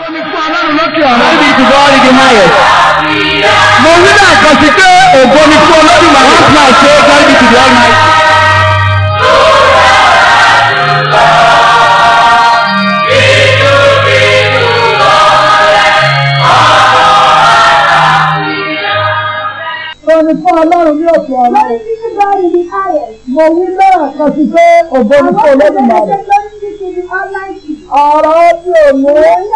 ògo ni fún ọlọ́run lókè ọ̀run. níbi ìtùbọ̀ ọ̀rìn di máa yẹ. mo wí náà kan sí pé ògo ni fún ọlọ́run màá wọ́n máa ṣe é gbọ́dọ̀ ìtùbọ̀ ọ̀rìn máa yẹ. Ògo ni fún ọlọ́run ní òkè ọ̀run. mo wí náà kan sí pé ògo ni fún ọlọ́run máa yẹ. ọ̀rọ̀ ó ti òmùú.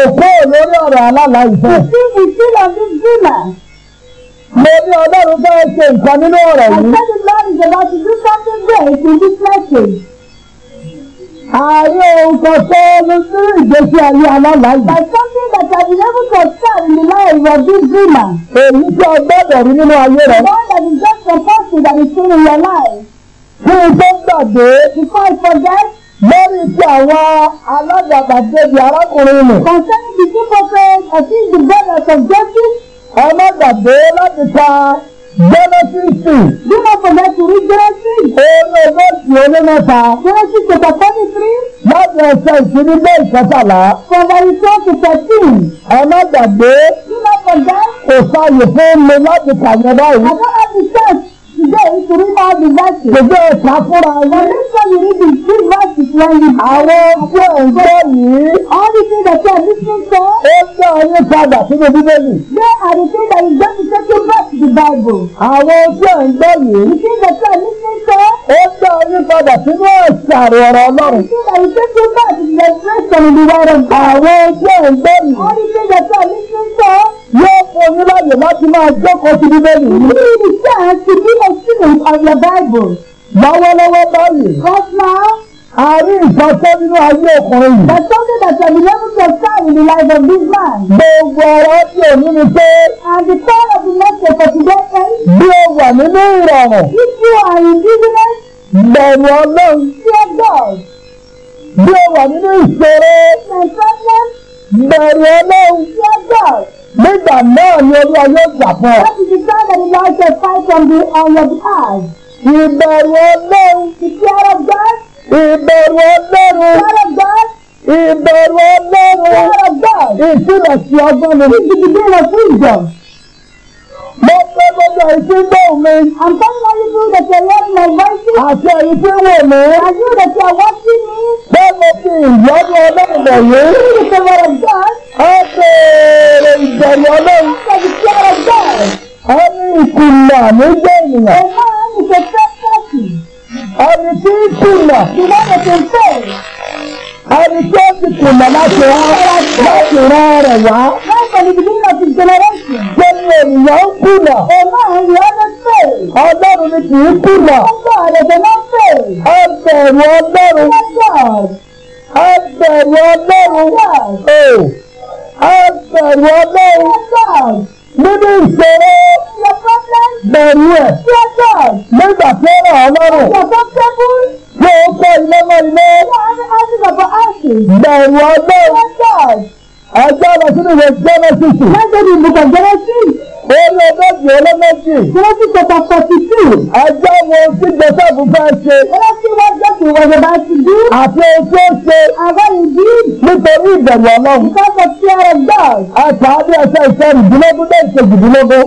Òpó lórí ọ̀rọ̀ alála ìfẹ́. Ìsí ìsílà ní Zuma. Mo ní Ọlọ́run fẹ́ ṣe nǹkan nínú ọ̀rọ̀ yìí. I tell the Lord is about to do something great in this message. Ààrẹ òun kan sọ lórí ìgbésí ayé alála yìí. By something that I been able to observe in the life of this Zuma. Èyí tí o gbọ́dọ̀ rí nínú ayé rẹ̀. The one that is just the person that is in your life. Fún ìgbésí àgbẹ̀. Before I forget lórí ti àwọn alágàbàgebè arákùnrin nù. concerning the two prophets against the brothers of justice. ẹ má gbàgbé láti ka jẹ́nẹ́sìsì. bí wọ́n kò bá ti rí jẹ́nẹ́sìsì. orí olóòtú olómẹ́ta. jẹ́nẹ́sìsì chapter forty three. láti ẹsẹ̀ ìkíní lé ìkẹtàlá. from verse twelve to thirteen. ẹ má gbàgbé. bí wọ́n kò dá. kò sáàyè fún mi láti kà báyìí. I don't have today nítorí náà di verse. gbogbo ẹ̀ka fúnra wọn. the reason you need the three verses when you. àwọn tí ò ń gbọ́ yìí. all the things that you are listening to. ó tẹ̀ ọ́ ní padà sínú bíbélì. they are the things that you get to take you back to the àwọn tí ò yìí. the things that you are listening ó tẹ̀ ọ́ ní padà sínú ẹ̀sà ọ̀rọ̀ ọlọ́run. the things that you ń gbọ́ yóò fún yín láàyè láti máa jókòó sí bíbélì. Read the chance to be a student of your Bible. Lọ́wọ́lọ́wọ́ báyìí. Right now. A rí nǹkan tó nínú ayé ọkùnrin yìí. The something that can be able to sign in the life of this man. Gbogbo ọ̀rọ̀ tí ò ní ni pé. And the power of the message for today is. Bí o wà nínú ìrọ̀rùn. If you are in business. Bẹ̀rù Ọlọ́run. Fear God. Bí o wà nínú ìṣòro. My problem. Bẹ̀rù Ọlọ́run. Fear God. Nígbà náà ni olúwa yóò jà fún ọ. That is the time that the Lord shall fight from the on your behalf. Ìbẹ̀rù Ọlọ́run. The fear of God. Ìbẹ̀rù Ọlọ́run. The fear of God. Ìbẹ̀rù Ọlọ́run. The fear of God. Ìkìlọ̀ sí ọgbọ́n mi. This is the day of wisdom. Mo fẹ́ gbogbo ìsín gbóhùn mi. I'm telling all you people that you're learning my voice. Àti ẹ̀yin tí ń wò mí. And you that you're watching me. Bẹ́ẹ̀ mo fi ìyọ́nú Ọlọ́run mọ̀ yín. This is the word of God. Ọ̀sẹ̀. Sulla. Hermano, que estás aquí. Arrepiéntete, Sulla. Mira, arrepiéntete. Arrepiéntete, Sulla. Va a llorar, va a llorar allá. Vas a eliminar ya Sulla. Hermano, ya no sé. Adoro de gba ẹrú ẹ̀ nígbà tí ó ràn ọ́ lọ́rùn tí ó kọ́ ilé mọ́ ilé gba ẹrú ọgbọ́n ọjọ́ lọ sínú ìwé Génésìsì. lọ́jọ́ ní ìbùkọ̀ Génésìsì. orí ọgọ́jì olómẹ́jì. Génésì chapter forty two. ọjọ́ wo tí gbèsèbù fẹ́ ṣe. Génésì wọ́n jẹ́ kí wọ́n yọba ti dú. àti oṣù ṣe. àwọn ìdí. nítorí ìbẹ̀rù Ọlọ́run. because of fear of God. àtàwọn ẹsẹ̀ ìṣẹ́ ìdúnlógún dé ìṣèjìdínlógún.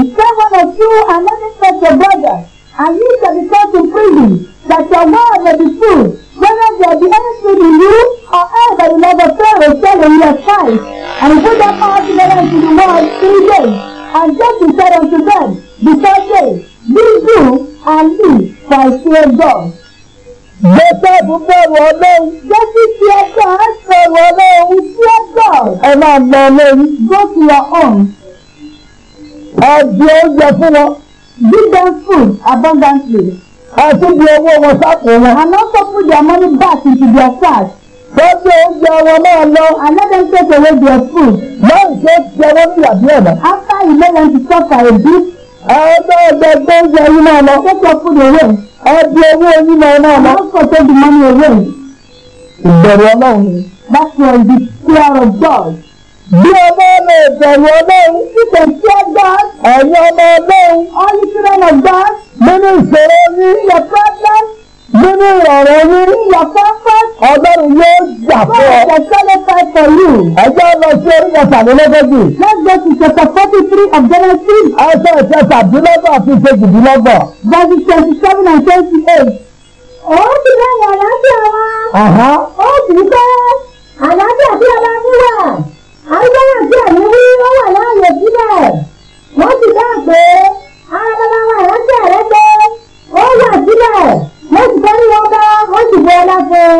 jẹ́ kí ti ẹgbẹ́ ẹ sọ̀rọ̀ lé ohun tí ẹ gbọ́. ẹ máa gbọ́ lórí go to your own. ẹ di oúnjẹ fún wọn. give them food abundantly. ẹ tún di owó wọn sápò wọn. and also put their money back into their cash. Tọ́jú oúnjẹ wọn náà lọ. Another take away their food. Lẹ́yìn tó jẹ wọ́n ní ìyàbí ọ̀nà. After you know when to talk a bit. Ẹgbẹ́ ẹgbẹ́ gbé oúnjẹ yín náà lọ. Take your food away. Ẹ di owó yín náà lọ. Àwọn kan take the money away ìbẹ̀rù ọlọ́run ni that was the fear of God. bí ọmọ ọmọ ìbẹ̀rù ọlọ́run títẹ̀ sí ọgbà ẹ̀yin ọmọ ọlọ́run ọ́nìtìrán ọgbà nínú ìṣòro ní your problem nínú ìrọ̀rọ̀ ní your comfort ọlọ́run yóò gbà fún ọ. God has done it for you. ẹjọ́ lọ sí orí ẹ̀sàdínlógójì. let's go to chapter forty three of Genesis. ẹsẹ̀ ìṣẹ̀ṣàdínlógún àti ìṣèjìdínlógún. verses twenty seven and twenty eight ó sì lẹ́yìn àlàáfíà wa ó sì pé àlàáfíà tí a bá ní wà àrígbáyà tí àmì wí ó wà láàyè sílẹ̀ wọ́n sì dáhùn pé ara bàbá wa àlàáfíà rẹ pé ó wà sílẹ̀ wọ́n sì fẹ́ ní wọn bá wọ́n sì bọ́ ọlá fún un.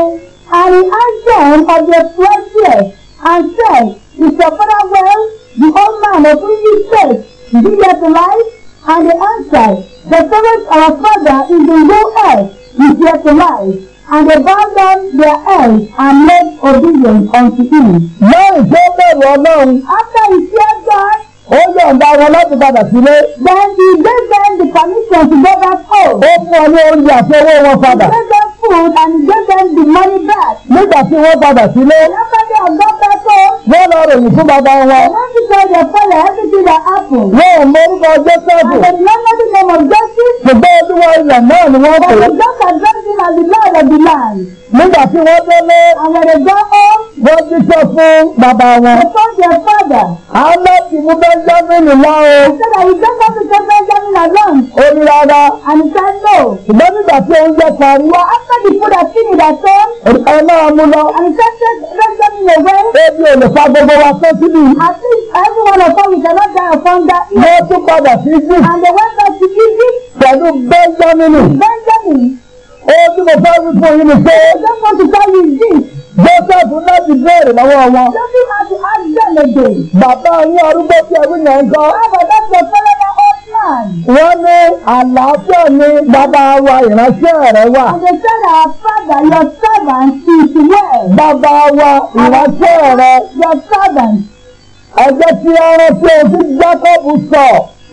And he answered of the prophet and said, Is your father The old man of whom you said, And they answered, The servants of father in the whole is recognized and abandon their ends and make obedience unto him. lẹ́yìn tó bẹ̀rù ọlọ́run. after he feared God. ó yọ̀ǹda wọn láti padà sílé. then he gave them the permission to go back home. ó fún ọ ní oúnjẹ àti owó wọn padà. he gave food and get them the money back. nígbà tí wọ́n padà sílé. lọ́kọ́dé àgbọ̀gbẹ́ tó. wọ́n lọ ròyìn fún bàbá wọn. wọ́n ti sọ yẹ fọlẹ̀ everything that happened. wọ́n ò mórúkọ jésù. àtẹnulọ́lọ́ ti sọ mọ̀ jésù. ṣùgbọ́n olúwa ilẹ̀ náà ni wọ́n pè. wọ́n ti dọ́kà jésù as the lord of the land. nígbà tí wọ́n délé. àwọn ẹ̀dọ́ ó. wọ́n ti sọ fún bàbá wọn. the father. àwọn láti mú bẹ́ńjámínì lọ́wọ́. Kazan. ó ní rárá. and Kano. ṣùgbọ́n nígbà tí oúnjẹ parí. wọ after the food has finished at home. ẹ máa mú lọ. and Kazan Kazan ní òwe. ebi ò lè fa gbogbo wa fẹ́ síbi. at least everyone of us we cannot die of hunger. wọ́n tún padà sí Egypt. and they went back to Egypt. pẹ̀lú Benjamin. Benjamin. ó ní mo fẹ́ wí fún yín ni pé. I just want to tell you this joseph láti béèrè lọ́wọ́ wọn. joseph àti agbẹ́lẹ̀dẹ̀. bàbá yín arúgbó tí ẹrú yẹn ń kọ́. bàbá tó fẹ́ wọ́n ní àlàáfíà ni bàbá wa ìránṣẹ́ rẹ wà. the son of father your servant is well. bàbá wa ìránṣẹ́ rẹ. your servant. ẹgbẹ́ tí ọrọ̀ tí o ti gbá kọ́ọ̀bù sọ.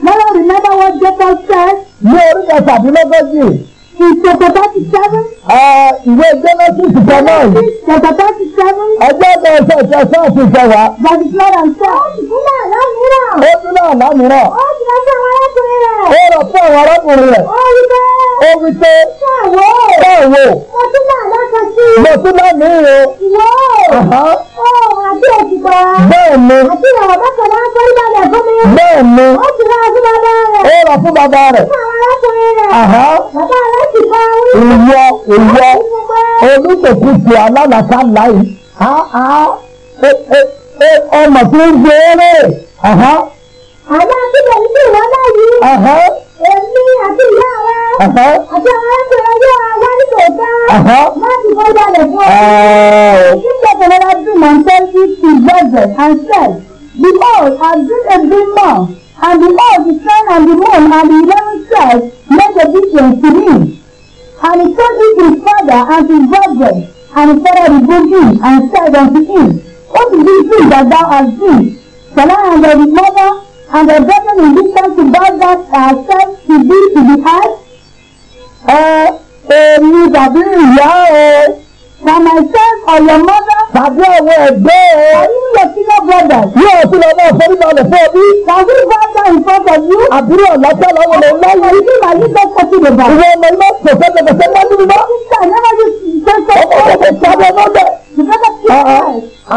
lọ́wọ́ remember what Jacob said. ní orí kẹtàdínlógójì. Ìjọba thirty seven. Ìwé ìjọba sixty four náà. Ìjọba thirty seven. Ọjọ́ ọ̀gá ọ̀sẹ̀ ọ̀sẹ̀ ọ̀sẹ̀ ọ̀sẹ̀ ọ̀sẹ̀ wa. Bàbá Ìfúnná là ń sọ. Ó ti fún náà lámìíràn. Ó ti náà lámìíràn. Ó ti rọ fún àwọn arákùnrin rẹ̀. Ó rọ fún àwọn arákùnrin rẹ̀. Ó wí pé. Ó wí pé. Báwo. Báwo. Mo tún náà lọ́kàn sí i. Mo tún náà mí o. Wọ́. Ó àti òṣìkọ́. Bẹ́ẹ̀ni. Àti ìràwọ̀ bákan náà kọ́ ìwọ ìwọ oníkèkùtì alálàkàlà yìí ọmọ tí ń gbé eré. àwọn akíkọ̀ ń pè wá báyìí èmi àti ìyá wa àti àwọn ẹgbẹ́ ọjọ́ wa ní tòótọ́ láti kọjá lè fún ọ. ìdíje tó lọ́wọ́ dùn mọ́ twenty two budget and said the a agree agreement. and the earth, the sun, and the moon, and the eleven stars make a difference to me. And he told it to his father and his brethren, and his father rebuked him and said unto him, What is this thing that thou hast seen, Shall I and thy mother and thy brethren in this time to bow that ourselves to thee to the earth? Ẹ ẹ ní ìgbàgbé ìyá ẹ. my son or your mother. tàbí àwọn ẹgbẹ́ o. àbí yóò sí lọ brother. yóò sí lọ náà fẹ́rí balẹ̀ fún ọbí. tàbí brother in front of you. àbúrò ọ̀làtà làwọn ọmọ ọ̀la yìí. àbí ìwà yìí tó kọ́ sí bàbá. ìwọ ọmọ ilé ọ̀sẹ̀ fẹ́ẹ́ fẹ́ẹ́ fẹ́ẹ́ nínú náà. sísè nígbà yóò sì sẹ́sẹ̀. ọmọ ọ̀sẹ̀ sábẹ́ náà bẹ̀.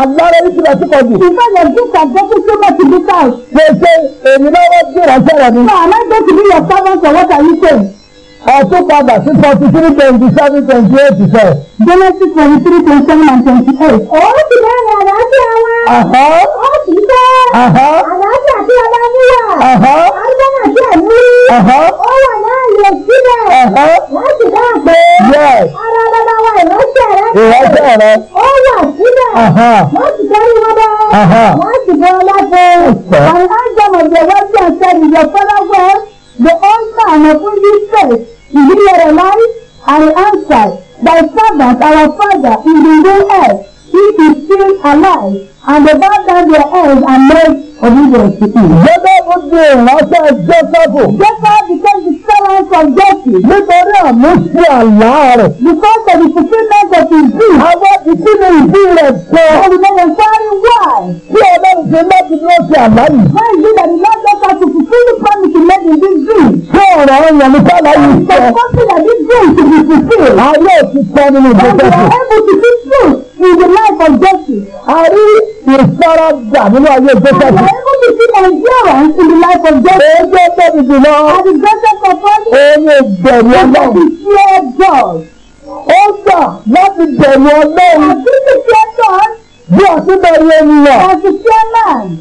Agbára yìí ti lọ́sí kọ́jú. Ìfẹ́ yẹn bí sàgbẹ́sí tó bá ti bí káà. Ṣé ṣe èmi náà wọ́n gbéra sọ̀rọ̀ ni? Màmá gbèsè bí yẹn sábà sọ̀rọ̀ kà yí pé ọtún padà sí forty three twenty seven twenty eight sọ. Genesis twenty three twenty seven and twenty eight. ó ti bẹ̀rẹ̀ àlàáfíà wa. ó ti tẹ́. àlàáfíà tí a bá ní wà. àlùbọ́nà tí a ní. ó wà láàyè sílẹ̀. wọ́n ti dáa pé. ara bàbá wa ìránṣẹ́ rẹ. ìránṣẹ́ rẹ. ó wà sílẹ̀. wọ́n ti dárí wọn bá. wọ́n ti bọ́ ọlá fún. àwọn àjọmọ̀jẹ̀ wọ́n ti àṣẹ ìyẹ̀fọ́ lọ́gbọ́n. The old man upon his face, is he yet I answered, by servant, our father, in the earth. He is still alive, and the bow down their heads and made obedience to him. Gẹ́gẹ́ bó ṣe ìránṣẹ́ Jọ́sẹ̀fù. Jọ́sẹ̀fù became the servant of justice. Nítorí àmúṣe àlá rẹ̀. Because of the fulfilment of his dream. Àwọn ìsinmi ìdí rẹ̀ sọ. Olùdókòwò sáré wá. Bí Ọlọ́run ṣe láti lọ sí àlá yìí. Báyìí ní ìdánilẹ́jọ́ ká ti fulfill the promise he made in this dream rẹ̀ ń yàn ní sábà yìí sẹ́. to be fulfilled. Ayé ti pẹ́ nínú ìgbésẹ̀. And we able to be true in the life of Jesse. A rí ìfaradà nínú ayé ìgbésẹ̀. And we are able to see endurance in the life of Jesse. Èyí tó tóbi jùlọ. And Jesse, greatest of all. Èmi ò bẹ̀rù ọlọ́run. And the fear God. Ó gbà láti bẹ̀rù ọlọ́run. And the fear God. Bí a bẹ̀rù ènìyàn. And the fear man.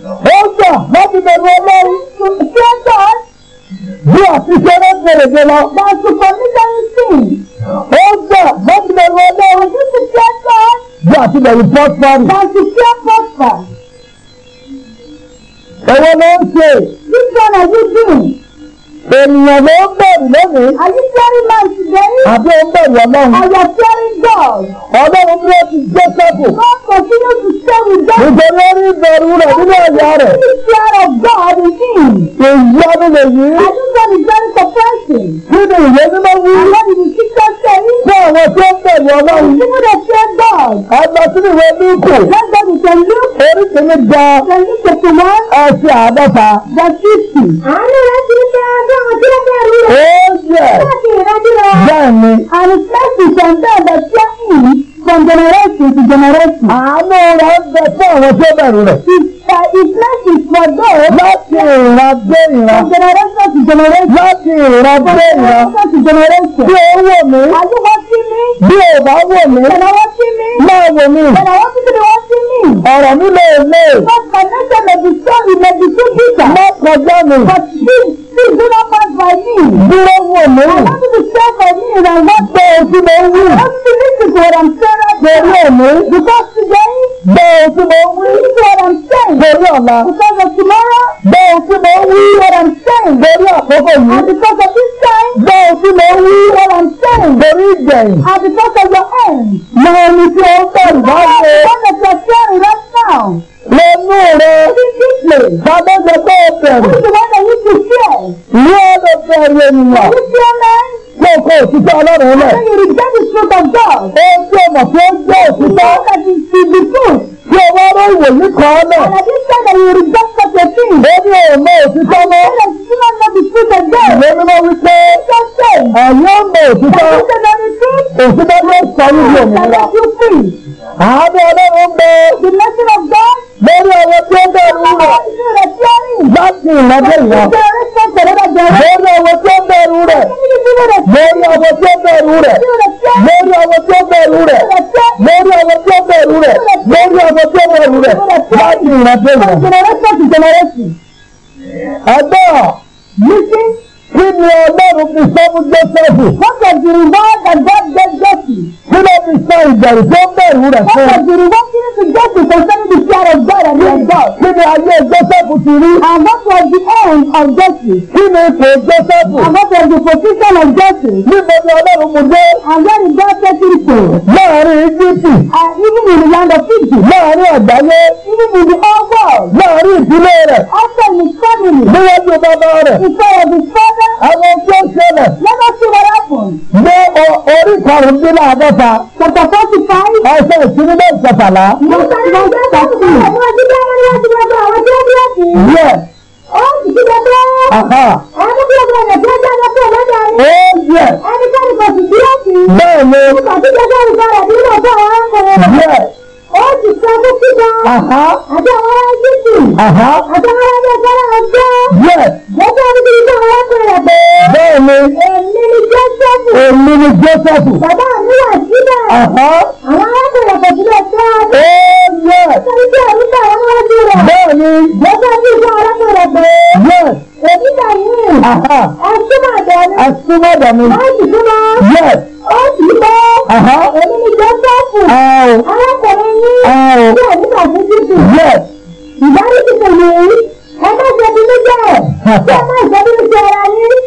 èdè lọ bá a tún kọ ní nineteen ó gbà bọ́ọ̀lù ọ̀rọ̀ ọ̀rọ̀ tó ti fi ẹ̀kọ́. bí a ti lè rí bá a ti fi ẹ̀kọ́ fà. owó ló ń ṣe. títí ọ̀nà yìí dùn. ènìyàn ló ń bẹ̀rù lónìí. àyè kẹrin máa ti dẹ́yìn. àbí ó ń bẹ̀rù ọlọ́run. àyà kẹrin gọ̀ọ̀d. ọlọ́run ni ti gbé sẹ́kù. ọkọ̀ kí ló ti sẹ́wù dá. nítorí ó ní ìbẹ̀rù rẹ̀ nínú ẹ̀yà rẹ̀. ìfẹ́ rẹ̀ gọ̀ọ̀d ọlọ́run. Tí mo lè fi ẹgbẹ́ ọ̀. Ẹ lọ sínú ìwé Lúkù. Lọ́gbọ̀n ìtẹ̀lú. Orí kìíní gan. Pẹ̀lú kòkò mọ́. Ẹ ṣe àádọ́ta. Bọ̀díìsì. Àánú rẹ̀ ti ń bẹ ọgọ́rùn-ún tí ó bẹ̀ rí rẹ̀. Ó yẹ. Bẹ́ẹ̀ni. Àrùsẹ́sì kọ̀ǹtẹ́ ọ̀bẹ tí ó ń yìí. From generation to generation. Àánú rẹ̀ ń bẹ fún àwọn tí ó bẹ̀rù rẹ̀. Ìfẹ́sì uh, pọ̀dọ̀. Láti ìran dé ìran. From generation to generation. Láti ìran dé ìran. From generation to generation. Bí owó mi. Ayé mi. When I was swimming. Máa wò me. When I was swimming, wọ́n sí mi. Ọ̀rọ̀ mi lè lè. But my nature may be strong, it may be too bitter. Má kọjá mi. But still, do not pass by me. Dúró wò mí. I want you to stand for me and I want to to I want you to listen to what I'm saying. Gbèrú òní. Because today. Gbèrú tí what I'm saying. Gbèrú Because of tomorrow. Gbèrú tí mo wí. What I'm saying. Gbèrú àkókò And because of this time. Gbèrú tí What I'm saying. Gbèrú And because iṣẹ́ ọlọ́run lẹ̀. you reject the truth of God. ó ń tí ọmọ tí ó jẹ́ òtítọ́. to be true. tí o wá rọ ìwòye kan náà. and I did that you reject such a thing. ó ní òmò òtítọ́ mọ́. I said that you don't know the truth of God. ìwé mímọ́ wípé. ṣọ́ṣẹ́. àyè ọmọ òtítọ́. òtítọ́ ló sọ níbi òmìnira. àánú ọlọ́run ń bẹ. the blessing of God. lórí ọwọ́ tí ó bẹ̀rù rẹ̀. láti ìrọ̀lẹ́ ìyá. generation. Generation to generation. Ẹgbẹ́ ọ̀. Yíkí. Kí ni Ọlọ́run fi sọ fún Jọ́sẹ̀fù? What was the reward that God gave Joseph? Kí ló fi sọ ìbẹ̀rù tó bẹ̀rù rẹ̀ fún? What was the reward given to Joseph concerning the fear of God and his God? Kí ni ayé Jọ́sẹ̀fù ti rí? And what was the end of Joseph? Kí ni ipò Jọ́sẹ̀fù? And what was the position of Joseph? Níbo ni Ọlọ́run mú dé? And where did God take him to? Láàárín Egypt. And even in the land of Egypt. Láàárín àgbáyé. before of his father. Àwọn tí ṣẹlẹ̀. Let us see what happens. Ní orí karùndínláàdọ́ta. Chapter forty five. Ọ̀sẹ̀ ìsinmi lè ṣẹ̀fàlá. Mo sọ ìgbà tó ń bá àwọn ọdún bá wọn láti Yes. Ó ti ṣe bẹ́ẹ̀. Àwọn tí ó bí ẹ̀sìn tó jẹ́ ọjọ́ lọ́dọ̀ rẹ̀. Ó yẹ. Ẹnikẹ́ni kò sì bí ẹ̀sìn. Bẹ́ẹ̀ ni. Mo kàn sí jẹ́jẹ́ ìgbàlẹ̀ nínú ọjọ́ àwọn akọ̀rọ̀. Yes ó ti sọ fún kíkọ. àti àwọn ará Jíjì. àti àwọn ará Nàìjíríà mi. Èmi ni Jósẹ́fù. Èmi ni Jósẹ́fù. Bàbá mi wà síbẹ̀. Àwọn arákùnrin kò sílẹ̀ tó. Ó yẹ. Nítorí pé èmi bá àwọn arájú rẹ̀. Bẹ́ẹ̀ni. Jósẹ́fù bá arákùnrin pé. Yẹ. Èmi bá yín. Àsúmọ̀dọ̀ mi. Àsúmọ̀dọ̀ mi. Láti súnmọ́. Yẹ. Ó sì bọ́. Èmi ni Jósẹ́fù. Arákùnrin yín. Bí èmi bá fún Jésù. Yẹ. Ìbáraẹni kò ní. Ẹ má jẹbi níjẹ́. Ṣé ẹ má jẹbi níjẹ́ ara yín?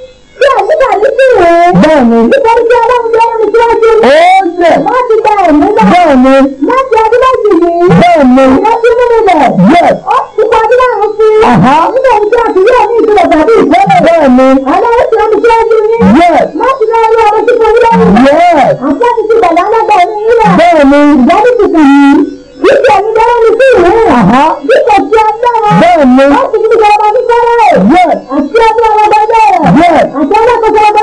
rèé. bẹ́ẹ̀ni. nítorí tí ọlọ́run yọ ẹni tí wọ́n jẹ́. ó yẹ. má ti gba ẹ̀mí náà. bẹ́ẹ̀ni. má ti adúláyè yìí. bẹ́ẹ̀ni. ìyẹn ti mímu bẹ̀. yẹ. ó ti kọ adúláyè sí. nínú ẹni tí a ti yọ ní ìṣẹ̀lẹ̀ tàbí ìfẹ́lẹ̀. bẹ́ẹ̀ni. àwọn oṣù ẹni tí wọ́n jẹ́ ní. yẹ. má ti lọ rí ọmọ tí kò rí ọmọ. yẹ. àti ẹni ti bàbá alága ẹni nílẹ̀. bẹ́ẹ̀ni. ìyá ní ti kùn yìí. Bísí ẹni dáná ní sí ìwé. Bísí ọ̀tí agbára. Bẹ́ẹ̀ni. Láti fi ìjọba ní kọ́rẹ́. Àti ọdún ọlọ́dọ́dọ́. Àti ọlọ́kọ̀ọ́kọ́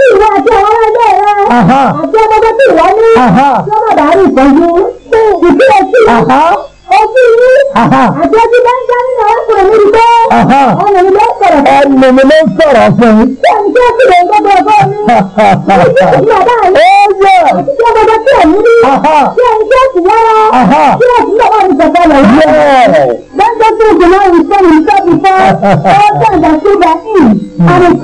ìwọ àti àwọn ẹgbẹ́ rẹ àti ọmọdé tí ìwọ ní lọ́mọdé ìtọ́jú ìpínlẹ̀ sí ojú yìí àti ojú bá ń ọkùnrin mi gbé ọmọdé ló ń fún mi. ọmọdé ló ń sọ̀rọ̀ fún mi. ṣé ẹni tó ti lè ń gbọ́dọ̀ ọgọ́ mi? ojú kò ní àbá rẹ àti tí ọmọdé tí ò ní rí ṣé ẹni tó ti lọ́wọ́ ṣé ẹni tó wà ní sọ̀tọ̀ rẹ̀ yẹ. lọ́jọ́ tó ìgbìmọ̀ ìfẹ́ ìfẹ́ ìfẹ́ ọjọ́ ìdàkúdà yìí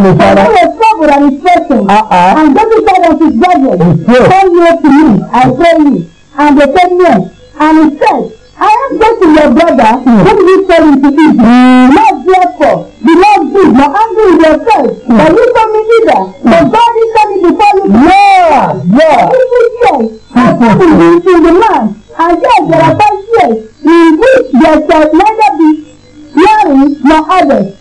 náà ní sára. I was troubled and distressing. Uh-uh. And David said unto his brethren, Come near to me, I pray you. And the ten near. And he said, I am going to your brother, mm. whom you fell into Egypt. Mm. Lord, therefore, the Lord did not angry with yourself, mm. but you saw me neither. But hmm. God is telling you before you. Yeah, yeah. If you say, I come to the man? and yet there are five years in which there shall neither be hearing nor others.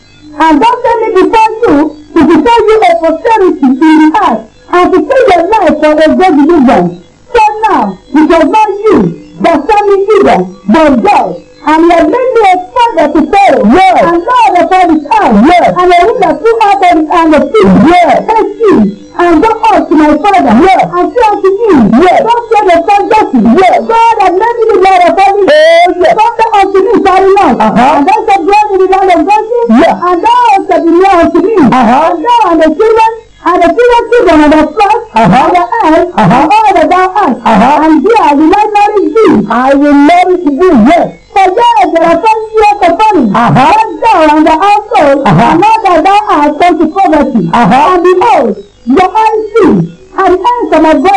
yes. Don't say the Yes. Yes. God had made me the Lord of heaven. Oh, yes. Father unto me shall not. Uh-huh. And thou shalt dwell in the land of mercy. Yes. And thou shalt be near unto me. Uh-huh. And thou and the children and the children children and the flocks uh-huh. Uh-huh. uh-huh. and the earth uh-huh. and all that thou Uh-huh. And there I will not nourish thee. I will nourish thee, yes. For there there are some years of famine. Uh-huh. Both thou and the household uh-huh. and all that thou art come to poverty. Uh-huh. And behold,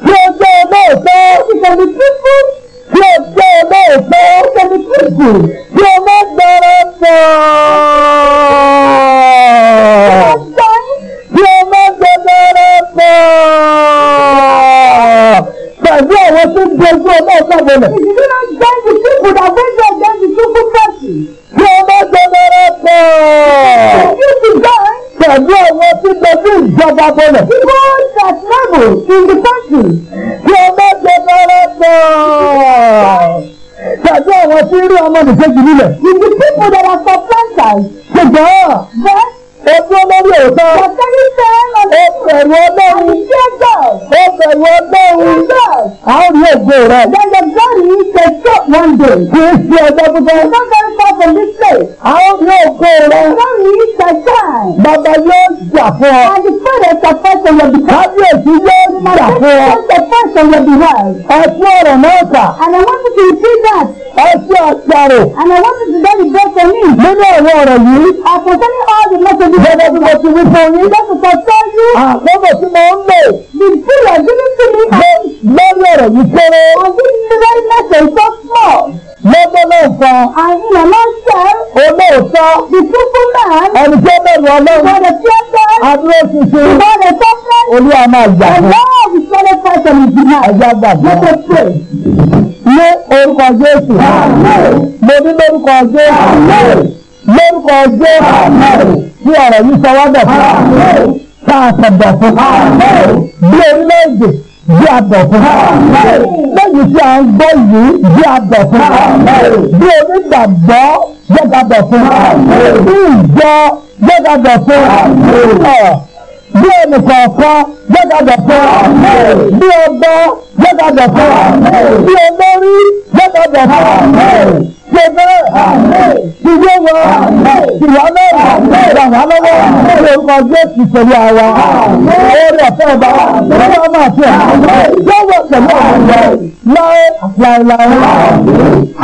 jẹ́ olóòótọ́ nítorí kíkú bí o jẹ́ olóòótọ́ nítorí kíkú bí o má gbọ́rọ̀ sọ. bí o má gbọ́rọ̀ sọ. pẹ̀lú àwọn tó ń dojú olóòótọ́ bọ̀lẹ̀. ìdílé jẹ́ ìdíkù dàgbé jẹ́ jẹ́ ìdíkù pẹ̀sì. bí o má gbọ́rọ̀ sọ. pẹ̀lú àwọn tó ń ìjọba bọ̀lẹ̀. people that travel kí ẹ má jẹ darapọ̀ tàbí àwọn tí ń rí ọmọ nìkejì nílẹ̀. If the people that are surprised. ṣe jọ ọ́. bẹ́ẹ̀. ojú olórí òótọ́. ọ̀sẹ́ni fẹ́ràn lọ́dọ̀. ó bẹ̀rù ọlọ́run. jẹ́jọ́. ó bẹ̀rù ọlọ́run. jẹ́jọ́. a ó rí ògo rẹ. yẹ́njẹ́ gbọ́dọ̀ yìí ṣe shop one day. kì í ṣe ọjọ́ gbogbo. ọjọ́ very far from this place. a ó rí ògo rẹ. gbọ́dọ̀ yìí ṣe shine. bàbá yóò jà fún ọ. and the father is a person Therefore, the first on your behalf. I swear on kà. And I want you to repeat that. I Ẹ̀sìn ọ̀sàrò. And I want you to tell it back of me. Nínú àwọn ọ̀rọ̀ yìí. Àkọsílẹ̀ all the messages. Gẹ́gẹ́ bí mo ti wí fún yín. Gẹ́gẹ́ sọ sẹ́yìn. I tí mo ń lò. The fool of giving to me. No, no, no, you tell me. kéré. Àti ní very much a so small lọ́gbọ́n náà sọ. àyìnbó náà sọ. olóòótọ́. ìkúkú náà. ẹni tí ó bẹ̀rù ọlọ́run. ìbọ̀dẹ̀ tí ó bẹ̀rù. adúló tuntun. ìbọ̀dẹ̀ tó fẹ́. olú àmà gbà gbàgbọ́. ní orúkọ Jésù. mo ní lórúkọ Jésù. lórúkọ Jésù. bí ọ̀rọ̀ yìí sọ wá dọ̀ ká a sọ dọ̀ fún. bí orílẹ̀-èdè bí a dọ̀ fún. lẹ́yìn tí a ń gbọ́ yìí bí a bí onígbàgbọ́ yóò bí ìjọ yóò bí ẹnì kọ̀ọ̀kan jẹ́gàjọ̀fẹ́ bí ọgbọ́ jẹ́gàjọ̀fẹ́ bí olórí jẹ́gàjọ̀fẹ́ jẹ́gẹ́ ìjọ wọ ìyá lọ́wọ́ ìrànwá lọ́wọ́ orúkọ jésù pẹ̀lú àwa orí ọ̀fẹ́ ọba lọ́wọ́ ọmọ àti ẹ̀ lọ́wọ́ pẹ̀lú àwọn ọ̀rẹ́ láé àti àìláé.